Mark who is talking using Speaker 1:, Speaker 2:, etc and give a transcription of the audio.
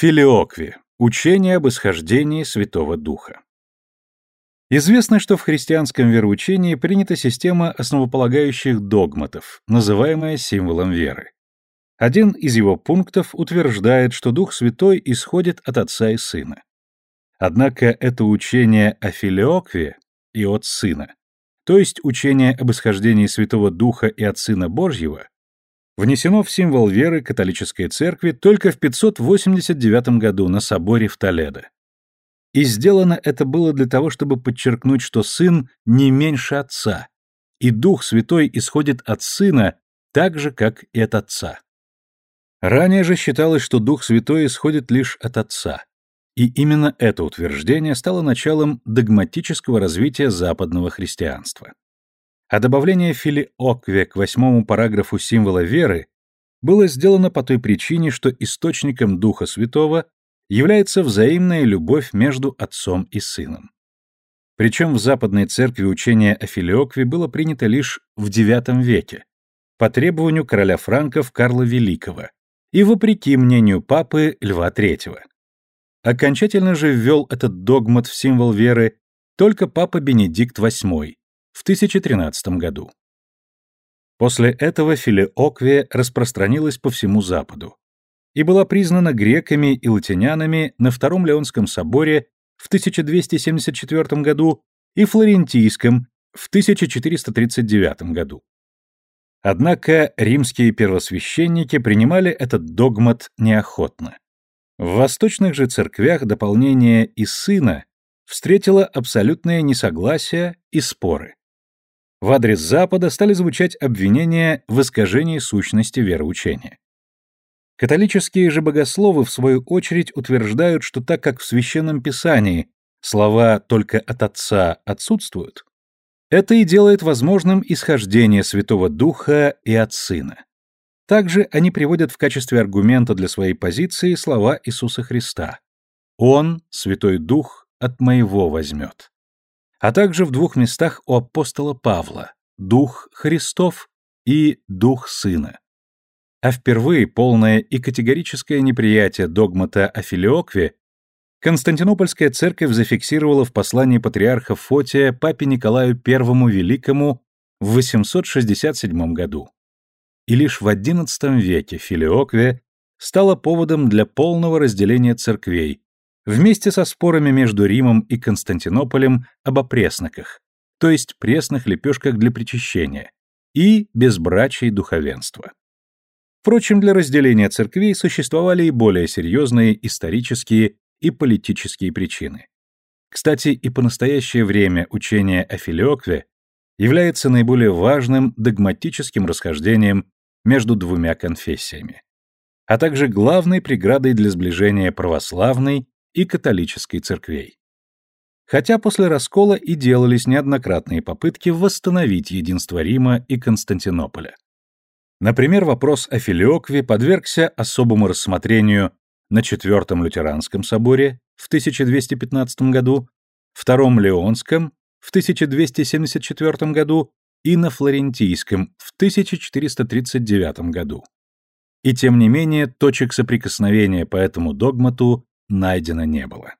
Speaker 1: Филиокви. Учение об исхождении Святого Духа. Известно, что в христианском вероучении принята система основополагающих догматов, называемая символом веры. Один из его пунктов утверждает, что Дух Святой исходит от Отца и Сына. Однако это учение о филиокве и от Сына, то есть учение об исхождении Святого Духа и от Сына Божьего, внесено в символ веры католической церкви только в 589 году на соборе в Толедо. И сделано это было для того, чтобы подчеркнуть, что Сын не меньше Отца, и Дух Святой исходит от Сына так же, как и от Отца. Ранее же считалось, что Дух Святой исходит лишь от Отца, и именно это утверждение стало началом догматического развития западного христианства а добавление филиокве к восьмому параграфу символа веры было сделано по той причине, что источником Духа Святого является взаимная любовь между отцом и сыном. Причем в Западной Церкви учение о филиокве было принято лишь в IX веке, по требованию короля франков Карла Великого и вопреки мнению папы Льва III. Окончательно же ввел этот догмат в символ веры только папа Бенедикт VIII, в 1013 году. После этого филиоквия распространилась по всему Западу и была признана греками и латинянами на Втором Леонском соборе в 1274 году и Флорентийском в 1439 году. Однако римские первосвященники принимали этот догмат неохотно. В восточных же церквях дополнение «и сына» встретило абсолютное несогласие и споры. В адрес Запада стали звучать обвинения в искажении сущности вероучения. Католические же богословы, в свою очередь, утверждают, что так как в Священном Писании слова «только от Отца» отсутствуют, это и делает возможным исхождение Святого Духа и от Сына. Также они приводят в качестве аргумента для своей позиции слова Иисуса Христа. «Он, Святой Дух, от моего возьмет» а также в двух местах у апостола Павла «Дух Христов» и «Дух Сына». А впервые полное и категорическое неприятие догмата о филиокве Константинопольская церковь зафиксировала в послании патриарха Фотия папе Николаю I Великому в 867 году. И лишь в XI веке филиокве стала поводом для полного разделения церквей, вместе со спорами между Римом и Константинополем об опресноках, то есть пресных лепешках для причащения, и безбрачии духовенства. Впрочем, для разделения церквей существовали и более серьезные исторические и политические причины. Кстати, и по настоящее время учение о филиокве является наиболее важным догматическим расхождением между двумя конфессиями, а также главной преградой для сближения православной и католической церквей. Хотя после раскола и делались неоднократные попытки восстановить единство Рима и Константинополя. Например, вопрос о филиокве подвергся особому рассмотрению на Четвертом Лютеранском соборе в 1215 году, Втором Леонском в 1274 году и на Флорентийском в 1439 году. И тем не менее, точек соприкосновения по этому догмату найдено не было.